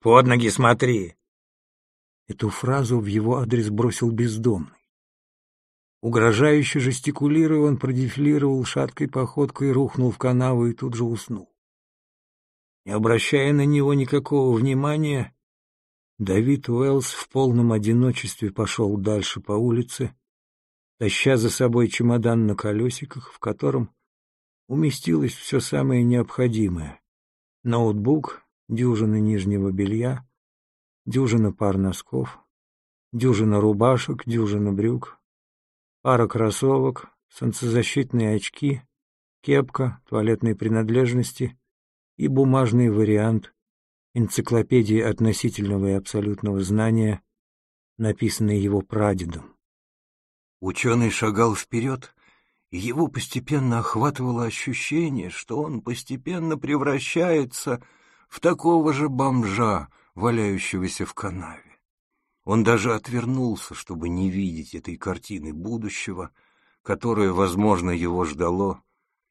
Под ноги смотри!» Эту фразу в его адрес бросил бездомный. Угрожающе жестикулируя, он продефилировал шаткой походкой, рухнул в канаву и тут же уснул. Не обращая на него никакого внимания, Давид Уэллс в полном одиночестве пошел дальше по улице, таща за собой чемодан на колесиках, в котором уместилось все самое необходимое — ноутбук, дюжина нижнего белья, дюжина пар носков, дюжина рубашек, дюжина брюк, пара кроссовок, солнцезащитные очки, кепка, туалетные принадлежности и бумажный вариант энциклопедии относительного и абсолютного знания, написанной его прадедом. Ученый шагал вперед, и его постепенно охватывало ощущение, что он постепенно превращается в такого же бомжа, валяющегося в канаве. Он даже отвернулся, чтобы не видеть этой картины будущего, которое, возможно, его ждало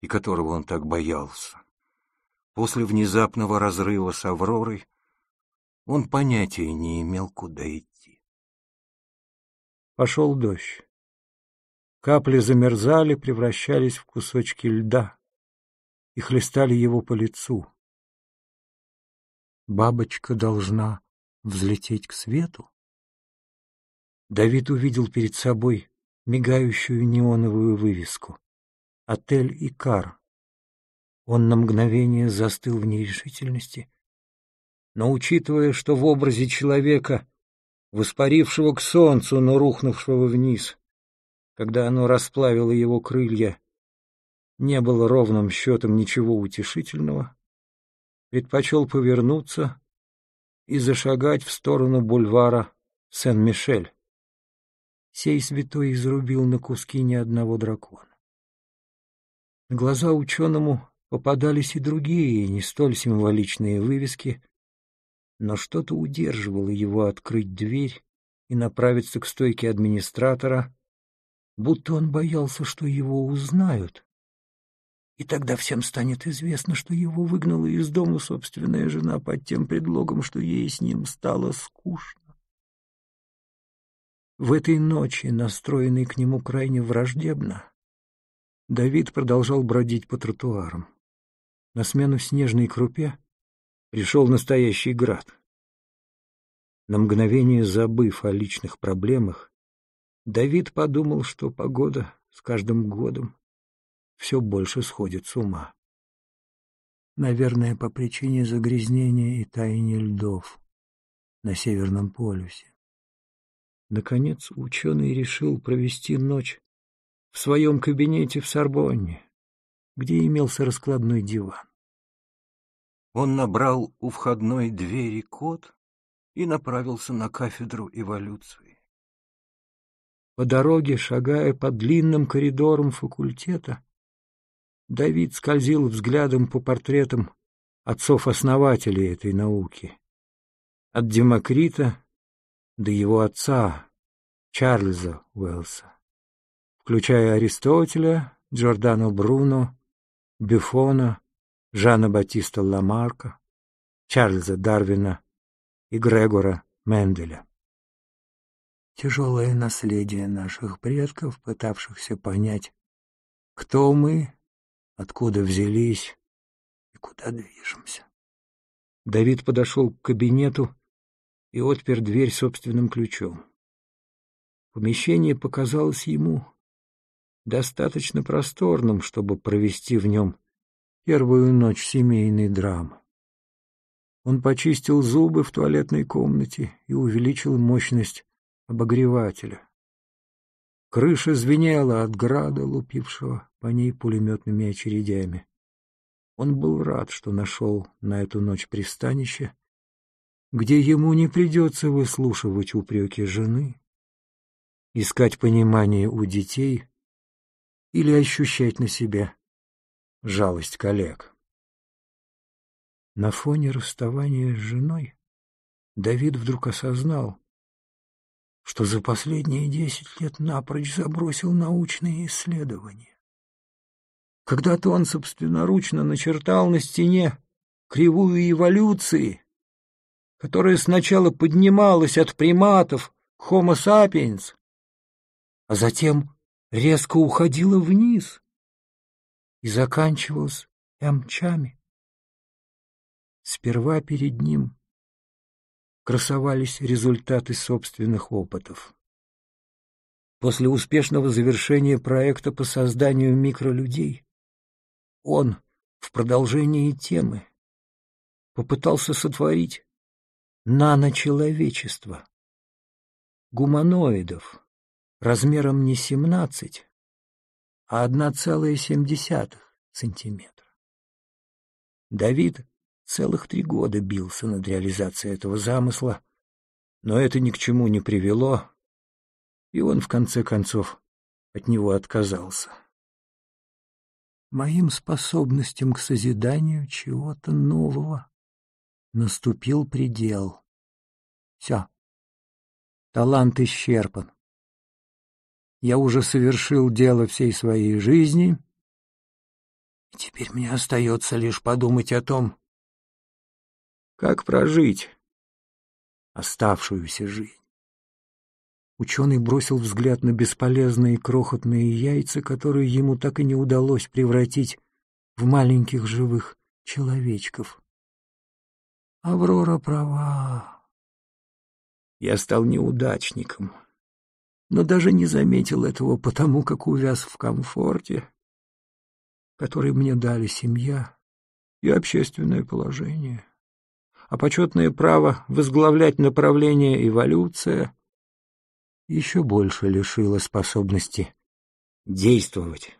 и которого он так боялся. После внезапного разрыва с Авророй он понятия не имел, куда идти. Пошел дождь. Капли замерзали, превращались в кусочки льда и хлестали его по лицу. Бабочка должна взлететь к свету? Давид увидел перед собой мигающую неоновую вывеску. Отель Икар. Он на мгновение застыл в нерешительности, но, учитывая, что в образе человека, воспарившего к солнцу, но рухнувшего вниз, когда оно расплавило его крылья, не было ровным счетом ничего утешительного, предпочел повернуться и зашагать в сторону бульвара Сен-Мишель. Сей святой изрубил на куски ни одного дракона. На глаза ученому попадались и другие, не столь символичные вывески, но что-то удерживало его открыть дверь и направиться к стойке администратора, будто он боялся, что его узнают. И тогда всем станет известно, что его выгнала из дома собственная жена под тем предлогом, что ей с ним стало скучно. В этой ночи, настроенный к нему крайне враждебно, Давид продолжал бродить по тротуарам. На смену снежной крупе пришел настоящий град. На мгновение забыв о личных проблемах, Давид подумал, что погода с каждым годом все больше сходит с ума. Наверное, по причине загрязнения и таяния льдов на Северном полюсе. Наконец ученый решил провести ночь в своем кабинете в Сорбонне, где имелся раскладной диван. Он набрал у входной двери код и направился на кафедру эволюции. По дороге, шагая по длинным коридорам факультета, Давид скользил взглядом по портретам отцов-основателей этой науки. От Демокрита до его отца, Чарльза Уэллса, включая Аристотеля, Джордано Бруно, Бюфона, Жана Батиста Ламарка, Чарльза Дарвина и Грегора Менделя. Тяжелое наследие наших предков, пытавшихся понять, кто мы, откуда взялись и куда движемся. Давид подошел к кабинету и отпер дверь собственным ключом. Помещение показалось ему достаточно просторным, чтобы провести в нем первую ночь семейной драмы. Он почистил зубы в туалетной комнате и увеличил мощность обогревателя. Крыша звенела от града, лупившего по ней пулеметными очередями. Он был рад, что нашел на эту ночь пристанище, где ему не придется выслушивать упреки жены, искать понимание у детей или ощущать на себе жалость коллег. На фоне расставания с женой Давид вдруг осознал, что за последние десять лет напрочь забросил научные исследования. Когда-то он собственноручно начертал на стене кривую эволюции, которая сначала поднималась от приматов Homo sapiens, а затем резко уходила вниз и заканчивалась ямчами. Сперва перед ним красовались результаты собственных опытов. После успешного завершения проекта по созданию микролюдей он в продолжении темы попытался сотворить наночеловечество, гуманоидов размером не 17, а 1,7 сантиметра. Давид целых три года бился над реализацией этого замысла, но это ни к чему не привело, и он в конце концов от него отказался. Моим способностям к созиданию чего-то нового наступил предел. Все. Талант исчерпан. Я уже совершил дело всей своей жизни, и теперь мне остается лишь подумать о том, как прожить оставшуюся жизнь. Ученый бросил взгляд на бесполезные крохотные яйца, которые ему так и не удалось превратить в маленьких живых человечков. Аврора права. Я стал неудачником, но даже не заметил этого потому, как увяз в комфорте, который мне дали семья и общественное положение. А почетное право возглавлять направление эволюция еще больше лишило способности действовать.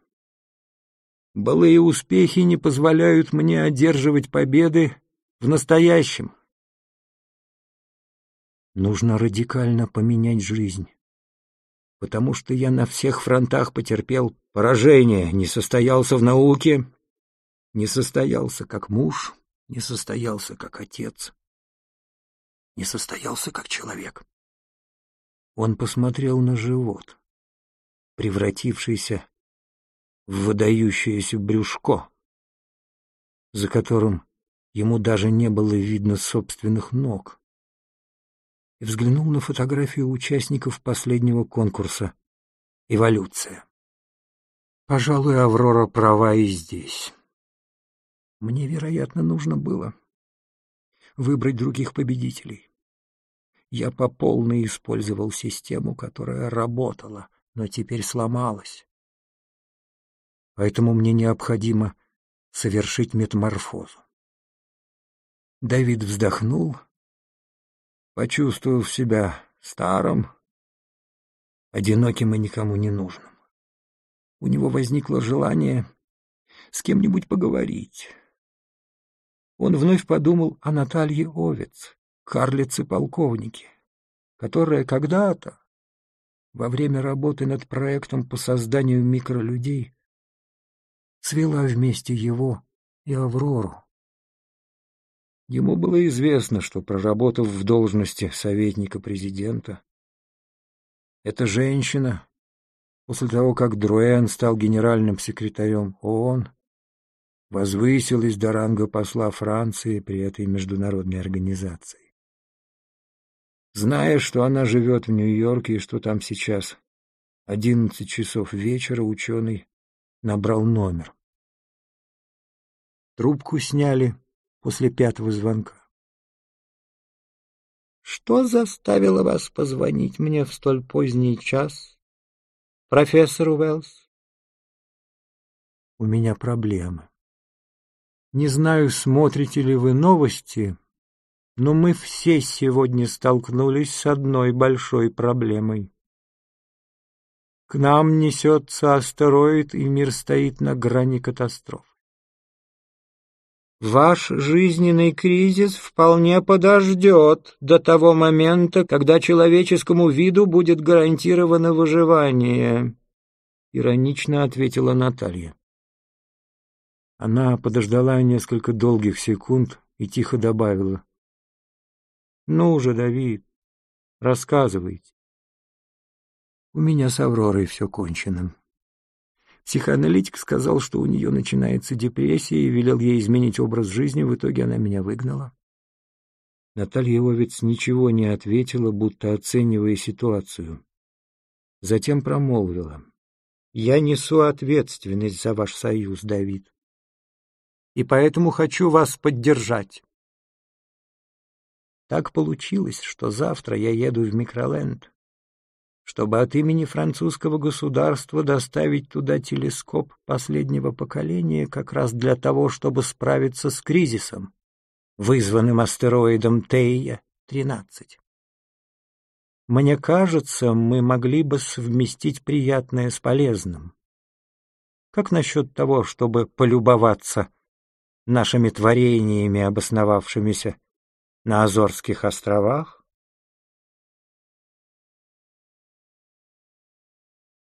Былые успехи не позволяют мне одерживать победы в настоящем. Нужно радикально поменять жизнь, потому что я на всех фронтах потерпел поражение, не состоялся в науке, не состоялся как муж, не состоялся как отец, не состоялся как человек. Он посмотрел на живот, превратившийся в выдающееся брюшко, за которым ему даже не было видно собственных ног, и взглянул на фотографию участников последнего конкурса «Эволюция». Пожалуй, Аврора права и здесь. Мне, вероятно, нужно было выбрать других победителей. Я по полной использовал систему, которая работала, но теперь сломалась. Поэтому мне необходимо совершить метаморфозу. Давид вздохнул, почувствовав себя старым, одиноким и никому не нужным. У него возникло желание с кем-нибудь поговорить. Он вновь подумал о Наталье Овец, карлицы-полковники, которая когда-то, во время работы над проектом по созданию микролюдей, свела вместе его и Аврору. Ему было известно, что, проработав в должности советника президента, эта женщина, после того, как Друэн стал генеральным секретарем ООН, возвысилась до ранга посла Франции при этой международной организации. Зная, что она живет в Нью-Йорке и что там сейчас одиннадцать часов вечера, ученый набрал номер. Трубку сняли после пятого звонка. «Что заставило вас позвонить мне в столь поздний час, профессор Уэллс?» «У меня проблемы. Не знаю, смотрите ли вы новости, но мы все сегодня столкнулись с одной большой проблемой. К нам несется астероид, и мир стоит на грани катастрофы. Ваш жизненный кризис вполне подождет до того момента, когда человеческому виду будет гарантировано выживание, — иронично ответила Наталья. Она подождала несколько долгих секунд и тихо добавила. Ну же, Давид, рассказывайте. У меня с Авророй все кончено. Психоаналитик сказал, что у нее начинается депрессия и велел ей изменить образ жизни, в итоге она меня выгнала. Наталья Овец ничего не ответила, будто оценивая ситуацию. Затем промолвила. «Я несу ответственность за ваш союз, Давид, и поэтому хочу вас поддержать. Так получилось, что завтра я еду в Микроленд, чтобы от имени французского государства доставить туда телескоп последнего поколения как раз для того, чтобы справиться с кризисом, вызванным астероидом Тея-13. Мне кажется, мы могли бы совместить приятное с полезным. Как насчет того, чтобы полюбоваться нашими творениями, обосновавшимися на Азорских островах